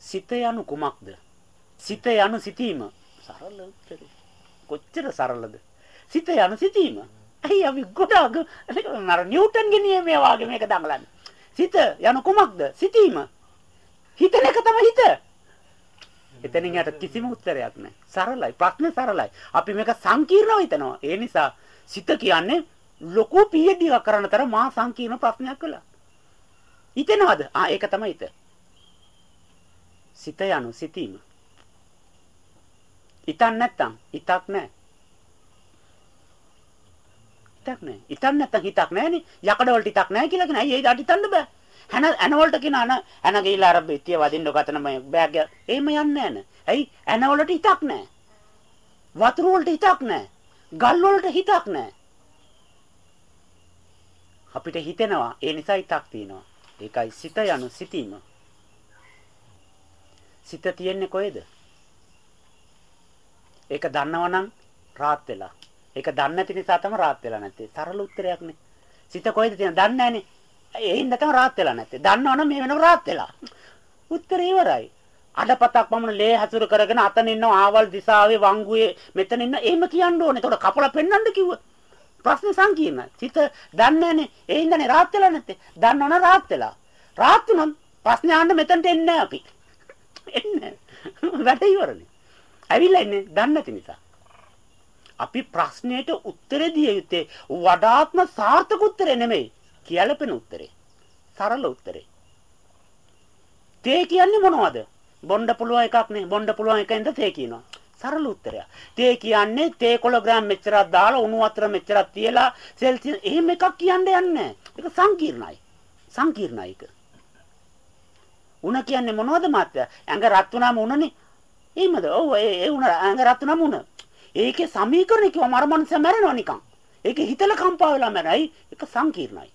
සිත යනු කුමක්ද? සිත යනු සිටීම. සරල උත්තරේ. කොච්චර සරලද? සිත යනු සිටීම. ඇයි අපි ගොඩාක් අර නිව්ටන්ගේ නියමය වාගේ මේක දඟලන්නේ. සිත යනු කුමක්ද? සිටීම. හිතන එක තමයි හිත. එතනින් යට කිසිම උත්තරයක් නැහැ. සරලයි. ප්‍රශ්නේ සරලයි. අපි මේක සංකීර්ණව හිතනවා. ඒ නිසා සිත කියන්නේ ලොකු PhD එකක් කරන තර මා සංකීර්ණ ප්‍රශ්නයක් කළා. හිතෙනවද? ආ ඒක තමයි හිත. සිත යනු සිටීම. හිතන්න නැත්තම් හිතක් නැහැ. හිතක් නැහැ. හිතන්න නැත්තම් හිතක් නැහැනේ. යකඩ වලට හිතක් නැහැ කියලා කියන. ඇයි ඒක හිතන්න බෑ. හැන ඇන වලට කියන අන ඇන ගිහිල්ලා අර පිටිය වදින්න ගතන මේ බෑග් එක. එහෙම යන්නේ නැහැ. ඇයි ඇන වලට හිතක් නැහැ. වතුර වලට හිතක් නැහැ. ගල් වලට හිතක් නැහැ. අපිට හිතෙනවා ඒ නිසා හිතක් තියෙනවා. ඒකයි සිත යනු සිටීම. සිත තියෙන්නේ කොහෙද? ඒක දන්නවනම් රාත් වෙලා. ඒක දන්නේ නැති නිසා තමයි රාත් වෙලා නැත්තේ. සරල උත්තරයක් නේ. සිත කොහෙද තියෙන දන්නේ නැහනේ. ඒ හින්දා තමයි රාත් වෙලා නැත්තේ. දන්නවනම් මේ වෙනකොට රාත් වෙලා. උත්තරේ ඉවරයි. අඩපතක් පමණ ලේ හසුරු කරගෙන අතන ඉන්න ආවල් දිසාවේ වංගුවේ මෙතන ඉන්න එහෙම කියන්න ඕනේ. ඒකට කපලා පෙන්වන්න කිව්ව. ප්‍රශ්නේ සංකීර්ණයි. සිත දන්නේ නැනේ. ඒ හින්දානේ රාත් වෙලා නැත්තේ. දන්නවනම් රාත් වෙලා. රාත් වුණොත් ප්‍රශ්නේ අහන්න මෙතනට එන්නේ අපි. එන්නේ. වැඩ ඉවරනේ. ඇවිල්ලා ඉන්නේ දන්නේ නැති නිසා. අපි ප්‍රශ්නයට උත්තර දිය යුත්තේ වඩාත්ම සාර්ථක උත්තරේ නෙමෙයි. කියලපෙන උත්තරේ. සරල උත්තරේ. තේ කියන්නේ මොනවද? බොණ්ඩ පුළුවන් එකක් නේ. බොණ්ඩ පුළුවන් එකෙන්ද තේ කියනවා. සරල උත්තරයක්. තේ කියන්නේ තේ කිලෝග්‍රෑම් මෙච්චරක් දාලා උණු වතුර මෙච්චරක් තියලා සෙල්සියස් එහෙම එකක් කියන්න යන්නේ ඒක සංකීර්ණයි. සංකීර්ණයි ඒක. උණ කියන්නේ මොනවද මාත්‍ය? ඇඟ රත් වුණාම උණනේ. එහෙමද? ඔව් ඒ ඒ උණ ඇඟ රත් වුණාම උණ. ඒකේ සමීකරණ කිව්වම අර මනුස්සයා මැරෙනවා නිකන්. ඒකේ හිතල කම්පා වෙලා මැරයි. ඒක සංකීර්ණයි.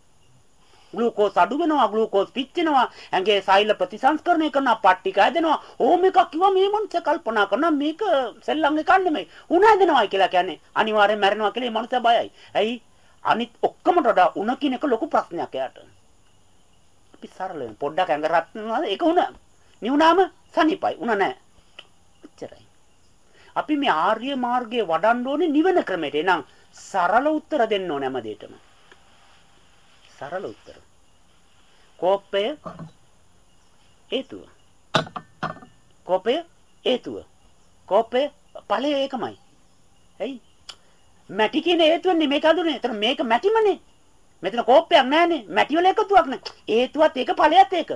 ග්ලූකෝස් අඩු වෙනවා ග්ලූකෝස් පිච්චෙනවා ඇඟේ සෛල ප්‍රතිසංස්කරණය කරනවා පට්ටික හැදෙනවා ඕම එකක් කිව්වා මේ මනුස්සයා කල්පනා කරනවා මේක සෙල්ලම් එකක් නෙමෙයි උණ හැදෙනවා කියලා කියන්නේ අනිවාර්යෙන් මැරෙනවා කියලා මේ මනුස්සයා බයයි ඇයි අනිත් ඔක්කොම වඩා උණ කියන එක ලොකු ප්‍රශ්නයක් එයාට අපි සරලව පොඩ්ඩක් ඇඟ රත් වෙනවා ඒක උණ නිවුනාම සනිපයි උණ නැහැ එච්චරයි අපි මේ ආර්ය මාර්ගයේ වඩන්න ඕනේ නිවන ක්‍රමයට එනම් සරල උත්තර දෙන්න ඕනේ හැම දෙයකම සරල උත්තර කෝපය හේතුව. කෝපය හේතුව. කෝපය ඵලය ඒකමයි. ඇයි? මැටි කියන හේතුවනේ මේක අඳුනේ. එතන මේක මැටිමනේ. මෙතන කෝපයක් නැහැනේ. මැටි වල එකතුවක් නැහැ. හේතුවත් ඒක ඵලයත් ඒක.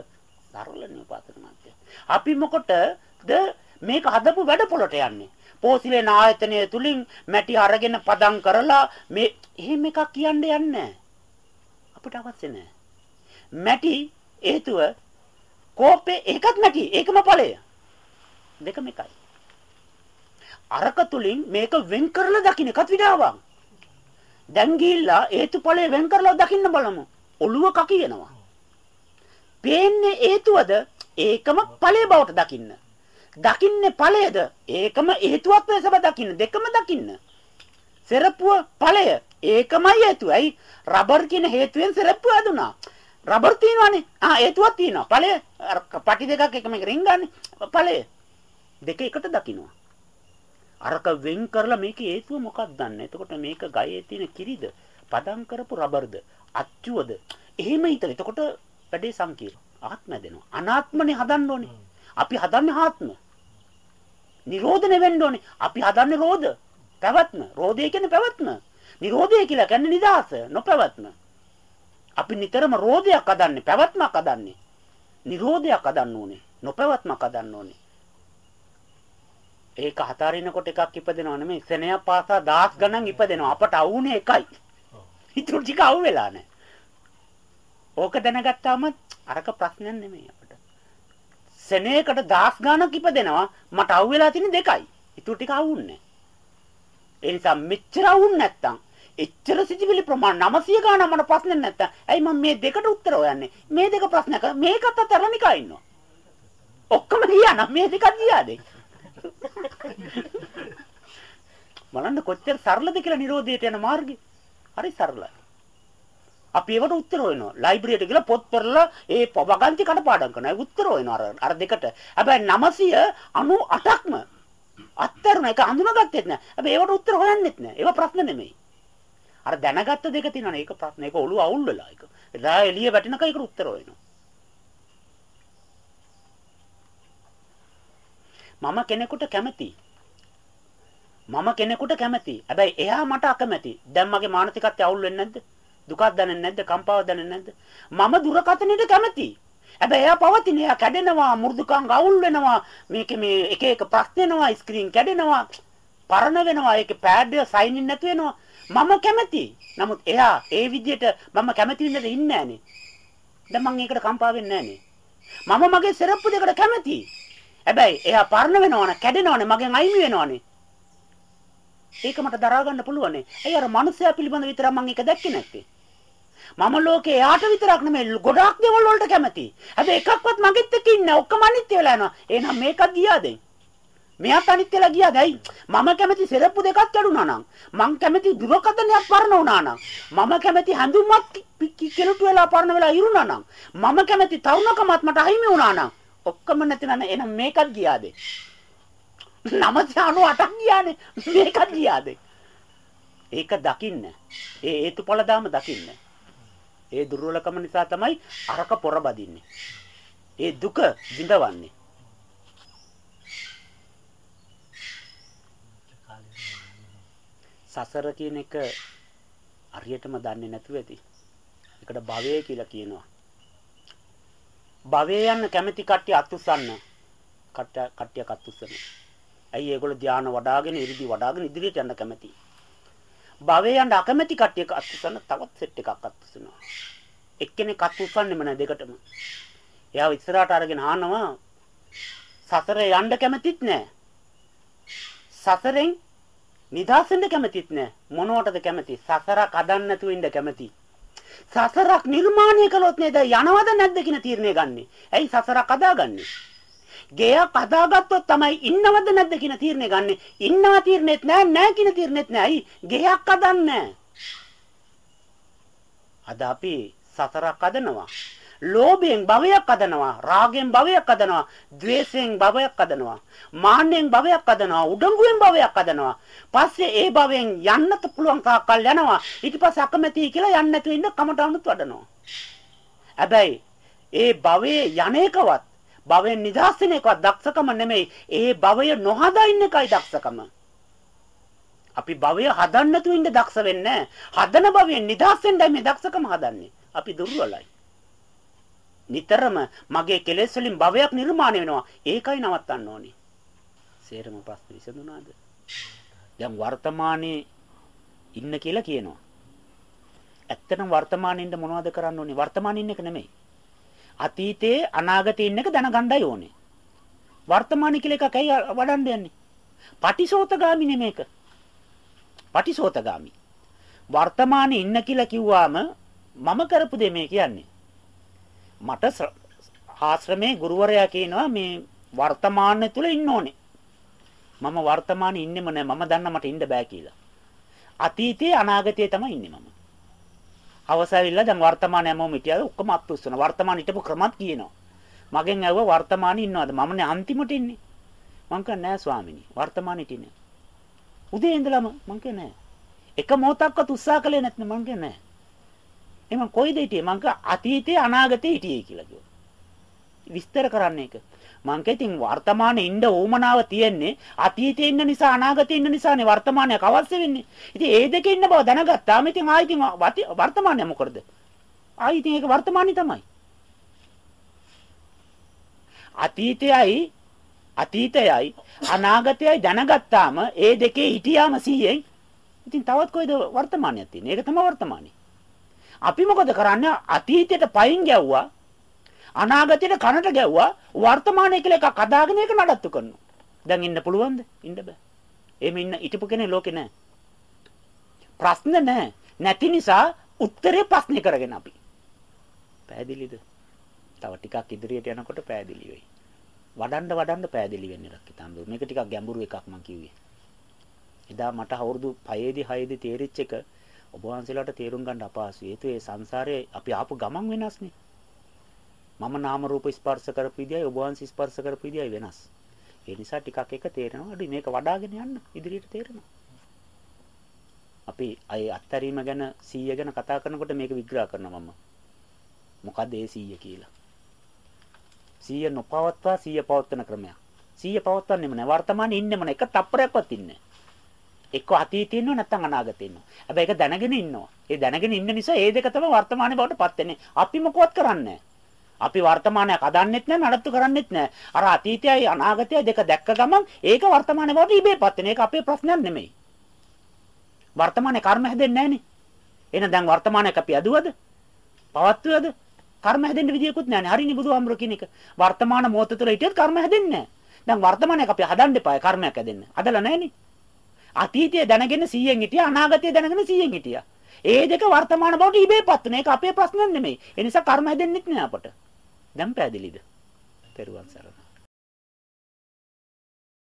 සරලනේ උපාසක මාත්‍ය. අපි මොකටද මේක හදපු වැඩ පොළට යන්නේ? පෝසිලෙන ආයතනය තුලින් මැටි අරගෙන පදම් කරලා මේ එහෙම එකක් කියන්න යන්නේ අපිට අවශ්‍ය නැහැ. මැටි හේතුව කෝපේ ඒකත් මැටි ඒකම ඵලය දෙකම එකයි අරක තුලින් මේක වෙන් කරලා දකින්න එකත් විඩාවක් දැන් ගිහිල්ලා හේතුඵලය වෙන් කරලා දකින්න බලමු. ඔළුව කකියනවා. පේන්නේ හේතුවද? ඒකම ඵලය බවට දකින්න. දකින්නේ ඵලයද? ඒකම හේතුවක් ලෙසම දකින්න. දෙකම දකින්න. සෙරප්පුව ඵලය ඒකමයි හේතුවයි රබර් කියන හේතුවෙන් සෙරප්පුව හදුනා. රබර් තියෙනවානේ. ආ හේතුවක් තියෙනවා. ඵලය අර පටි දෙකක් එක මේක රින්ගන්නේ. ඵලය. දෙක එකට දකින්නවා. අරක වෙන් කරලා මේකේ හේතුව මොකක්ද දන්නේ. එතකොට මේක ගයේ තියෙන කිරිද, පදම් කරපු රබර්ද, අච්චුවද? එහෙම හිතලා. එතකොට වැඩේ සංකීර්ණ. ආත්ම දෙනවා. අනාත්මනේ හදන්න ඕනේ. අපි හදන්නේ ආත්ම. නිරෝධන වෙන්න ඕනේ. අපි හදන්නේ රෝධ. පැවැත්ම. රෝධය කියන්නේ පැවැත්ම. නිරෝධය කියලා කියන්නේ නිදාස, නොපැවැත්ම. අපි නිතරම රෝධයක් හදන්නේ, පැවැත්මක් හදන්නේ. නිරෝධයක් හදන්න ඕනේ. නොපැවැත්මක් හදන්න ඕනේ. ඒක හතරිනකොට එකක් ඉපදෙනව නෙමෙයි. සෙනෙය පාසා දහස් ගණන් ඉපදෙනවා. අපට අවුනේ එකයි. ඊටු ටික අවු වෙලා නැහැ. ඕක දැනගත්තාම අරක ප්‍රශ්නයක් නෙමෙයි අපිට. සෙනෙයකට දහස් ගණනක් ඉපදෙනවා. මට අවු වෙලා තියෙන දෙකයි. ඊටු ටික අවුන්නේ. ඒ නිසා මෙච්චර අවුන් නැත්තම් එච්චර සිතිවිලි ප්‍රමාණ 900 ගානක් මට ප්‍රශ්න නැත්තම් ඇයි මම මේ දෙකට උත්තර හොයන්නේ මේ දෙක ප්‍රශ්නයක් මේකත් අතරනිකා ඉන්නවා ඔක්කොම ගියා නම් මේ දෙකත් ගියාද බලන්න කොච්චර සරලද කියලා Nirodheට යන මාර්ගය හරි සරලයි අපි ඒවට උත්තර හොයනවා. ලයිබ්‍රරියට ගිහලා පොත් පෙරලා ඒ වගන්ති කටපාඩම් කරනවා. ඒ උත්තර හොයනවා අර අර දෙකට. හැබැයි 998ක්ම අත්තරුණ එක අඳුනගත්තෙත් නෑ. හැබැයි ඒවට උත්තර හොයන්නෙත් නෑ. ඒවා ප්‍රශ්න නෙමෙයි. අර දැනගත්ත දෙක තියෙනවනේ ඒක ප්‍රශ්න. ඒක ඔළුව අවුල් වෙලා ඒක. එදා එළිය වැටෙනකන් ඒකට උත්තර හොයනවා. මම කෙනෙකුට කැමතියි. මම කෙනෙකුට කැමතියි. හැබැයි එයා මට අකමැති. දැන් මගේ මානසිකත්වය අවුල් වෙන්නේ නැද්ද? දුකක් දැනෙන්නේ නැද්ද? කම්පාවක් දැනෙන්නේ නැද්ද? මම දුරකථනයට කැමතියි. හැබැයි එයා පවතින එයා කැඩෙනවා, මෘදුකාංග අවුල් වෙනවා. මේකේ මේ එක එක ප්‍රශ්න එනවා, ස්ක්‍රීන් කැඩෙනවා, පරණ වෙනවා. ඒකේ පෑඩ් එක සයින් නැතු වෙනවා. මම කැමතියි. නමුත් එයා ඒ විදිහට මම කැමති වෙන්නද ඉන්නේ නැහනේ. දැන් මම ඒකට කම්පා වෙන්නේ නැහනේ. මම මගේ සරප්පු දෙකට කැමතියි. හැබැයි එයා පරණ වෙනවනේ, කැඩෙනවනේ, මගෙන් අයිමි වෙනවනේ. ඒක මට දරා ගන්න පුළුවන්. ඒ අර මනුස්සයා පිළිබඳ විතරක් මම ඒක දැක්කේ නැත්තේ. මම ලෝකේ එයාට විතරක් නෙමෙයි ගොඩාක් දේවල් වලට කැමතියි. හැබැයි එකක්වත් මගෙත් එක්ක ඉන්නේ ඔක්කොම අනිත්‍ය වෙලා යනවා. එහෙනම් මේකත් ගියාද? මෙයාත් අනිත්‍ය වෙලා ගියාද? ඇයි? මම කැමති සෙරප්පු දෙකක් කැඩුනා නම්, මං කැමති දුරකථනයක් පරණ වුණා නම්, මම කැමති හැඳුම්වත් කෙලුටු වෙලා පරණ වෙලා ඉරුණා නම්, මම කැමති තරුණකමත් මට අහිමි වුණා නම්, ඔක්කොම නැතිනම් එහෙනම් මේකත් ගියාද? 998ක් ගියානේ. මේකත් ගියාද? ඒක දකින්න. ඒ හේතුඵල දාම දකින්න. ඒ දුර්වලකම නිසා තමයි අරක පොර බදින්නේ. ඒ දුක විඳවන්නේ. සසර කියන එක හරියටම දන්නේ නැතුව ඇති. ඒකට භවය කියලා කියනවා. භවය යන කැමැති කට්ටිය අතුස්සන්න. කට්ටියක් අතුස්සන. ඇයි ඒගොල්ලෝ ධාන වඩාගෙන ඉරිදි වඩාගෙන ඉදිරියට යන්න කැමැති. භවය යන අකමැති කට්ටියක අතුස්සන තවත් සෙට් එකක් අතුස්සනවා. එක්කෙනෙක් අතුස්සන්නෙම නෑ දෙකටම. එයාව ඉස්සරහට අරගෙන ආනවා සසරේ යන්න කැමතිත් නෑ. සසරෙන් නිදහස් වෙන්න කැමතිත් නෑ. මොනවටද කැමති? සසරක් අදන්න නැතුව ඉන්න කැමති. සසරක් නිර්මාණය කළොත් නේද යනවද නැද්ද කියන තීරණය ගන්නෙ. ඇයි සසරක් අදාගන්නේ? ගෙයක් හදාගත්තොත් තමයි ඉන්නවද නැද්ද කියන තීරණය ගන්නෙ. ඉන්නවා තීරණෙත් නෑ නෑ කියන තීරණෙත් නෑ. ඇයි? ගෙයක් හදන්නේ අද අපි සතරක් හදනවා. ලෝභයෙන් භවයක් හදනවා, රාගයෙන් භවයක් හදනවා, ద్వේෂයෙන් භවයක් හදනවා, මාන්නෙන් භවයක් හදනවා, උඩඟුවෙන් භවයක් හදනවා. පස්සේ ඒ භවයෙන් යන්නත් පුළුවන් තාක්කල් යනවා. ඊට පස්සේ අකමැති කියලා යන්න නැතුව ඉන්න කමටවුනුත් වඩනවා. හැබැයි ඒ භවයේ යන්නේකවත් භවයෙන් නිදහස් වෙන එකවත් දක්ෂකම නෙමෙයි. ඒ භවය නොහදා ඉන්න එකයි දක්ෂකම. අපි භවය හදන්න නැතුව ඉන්න දක්ෂ වෙන්නේ හදන භවයෙන් නිදහස් වෙන්නයි මේ දක්ෂකම හදන්නේ. අපි දුර්වලයි. නිතරම මගේ කෙලෙස් වලින් භවයක් නිර්මාණය වෙනවා. ඒකයි නවත්තන්න ඕනේ. සේරම ප්‍රශ්න විසඳුණාද? දැන් වර්තමානයේ ඉන්න කියලා කියනවා. ඇත්තටම වර්තමානයේ ඉන්න මොනවද කරන්න ඕනේ? වර්තමානයේ ඉන්න එක නෙමෙයි. අතීතයේ අනාගතයේ ඉන්න එක දැනගන්නයි ඕනේ. වර්තමාන කියලා එකක් ඇයි වඩන්න යන්නේ? පටිසෝතගාමි නෙමේක. පටිසෝතගාමි. වර්තමානයේ ඉන්න කියලා කිව්වාම මම කරපු දේ මේ කියන්නේ. මට ආශ්‍රමේ ගුරුවරයා කියනවා මේ වර්තමානයේ තුල ඉන්න ඕනේ. මම වර්තමානයේ ඉන්නෙම නෑ මම දන්න මට ඉන්න බෑ කියලා. අතීතයේ අනාගතයේ තමයි ඉන්නේ මම. අවසාවිල්ල දැන් වර්තමානයේ හැමෝම හිටියද? ඔක්කොම අත්උස්සන වර්තමාන හිටපු ක්‍රමත් කියනවා. මගෙන් ඇහුවා වර්තමානයේ ඉන්නවද? මමනේ අන්තිමට ඉන්නේ. මං කියන්නේ නෑ ස්වාමිනී. වර්තමානයේ ඉන්නේ උදේ ඉඳලම මං කියන්නේ නෑ. එක මොහොතක්වත් උත්සාහ කළේ නැත්නම් මං කියන්නේ නෑ. එමන් කොයිද හිටියේ මං අතීතේ අනාගතේ හිටියේ කියලා කිව්වා විස්තර කරන්න ඒක මං කිතින් වර්තමානයේ ඉන්න ඕමනාව තියෙන්නේ අතීතයේ ඉන්න නිසා අනාගතයේ ඉන්න නිසානේ වර්තමානයක් අවශ්‍ය වෙන්නේ. ඉතින් ඒ දෙකේ ඉන්න බව දැනගත්තාම ඉතින් ආයි ඉතින් වර්තමානය මොකටද? ආයි ඉතින් ඒක වර්තමානයි තමයි. අතීතයයි අතීතයයි අනාගතයයි දැනගත්තාම ඒ දෙකේ හිටියාම 100ෙන් ඉතින් තවත් කොයිද වර්තමානයක් තියෙන්නේ? ඒක තමයි වර්තමානයි. අපි මොකද කරන්නේ? අතීතයට පයින් ගැව්වා අනාගතයට කනට ගැව්වා වර්තමානයේ කියලා එකක් අදාගෙන ඒක නඩත්තු කරනවා. දැන් ඉන්න පුළුවන්ද? ඉන්න බෑ. එහෙම ඉන්න හිටපු කෙනෙක් ලෝකේ නැහැ. ප්‍රශ්න නැහැ. නැති නිසා උත්තරේ ප්‍රශ්නේ කරගෙන අපි. පැහැදිලිද? තව ටිකක් ඉදිරියට යනකොට පැහැදිලි වෙයි. වඩන්න වඩන්න පැහැදිලි වෙන්නේ රක්කිතම්බ. මේක ටිකක් ගැඹුරු එකක් මම කිව්වේ. එදා මට අවුරුදු 5 දී 6 දී තේරිච්ච එක ඔබ වහන්සේලාට තේරුම් ගන්න අපහසුයි. ඒතු ඒ සංසාරේ අපි ආපු ගමන් වෙනස්නේ. මම නාම රූප ස්පර්ශ කරපු විදියයි ඔබ වහන්සේ ස්පර්ශ කරපු විදියයි වෙනස්. ඒ නිසා ටිකක් එක තේරෙනවා. අඩු මේක වඩාගෙන යන්න ඉදිරියට තේරෙනවා. අපි අය අත්තරීම ගැන 100 ගැන කතා කරනකොට මේක විග්‍රහ කරනවා මම. මොකද ඒ 100 කියලා. 100 නොපවත්වා 100 පවත්වන ක්‍රමයක්. 100 පවත්වන්නෙම නෑ වර්තමානයේ ඉන්නෙම නෑ එක තප්පරයක්වත් ඉන්නේ එක්ක අතීතේ ඉන්නව නැත්නම් අනාගතේ ඉන්නව. හැබැයි ඒක දැනගෙන ඉන්නවා. ඒ දැනගෙන ඉන්න නිසා ඒ දෙක තමයි වර්තමානයේ බවට පත් වෙන්නේ. අපි මොකවත් කරන්නේ අපි වර්තමානයක් අදන්නෙත් නැහැ නඩත්තු කරන්නෙත් නැහැ. අර අතීතයයි අනාගතයයි දෙක දැක්ක ගමන් ඒක වර්තමානයේ බවට ඉබේපත් වෙන. ඒක අපේ ප්‍රශ්නයක් නෙමෙයි. වර්තමානයේ කර්ම හැදෙන්නේ නැහනේ. එහෙනම් දැන් වර්තමානයක් අපි අදුවද? පවත්වුවද? කර්ම හැදෙන්න විදියකුත් නැහනේ. හරිනේ බුදුහාමුදුර කියන එක. වර්තමාන මොහොත තුළ හිටියොත් කර්ම හැදෙන්නේ නැහැ. දැන් වර්තමානයක් අපි හදන්න එපායි කර්මයක් හැදෙන්න. හදලා නැහනේ. අතීතය දැනගෙන 100න් හිටියා අනාගතය දැනගෙන 100න් හිටියා. ඒ දෙක වර්තමාන බවට ඉබේපත් වෙන එක අපේ ප්‍රශ්නයක් නෙමෙයි. ඒ නිසා කර්ම හැදෙන්නෙත් නෑ අපට. දැන් පැහැදිලිද? පෙරුවන් සරණයි.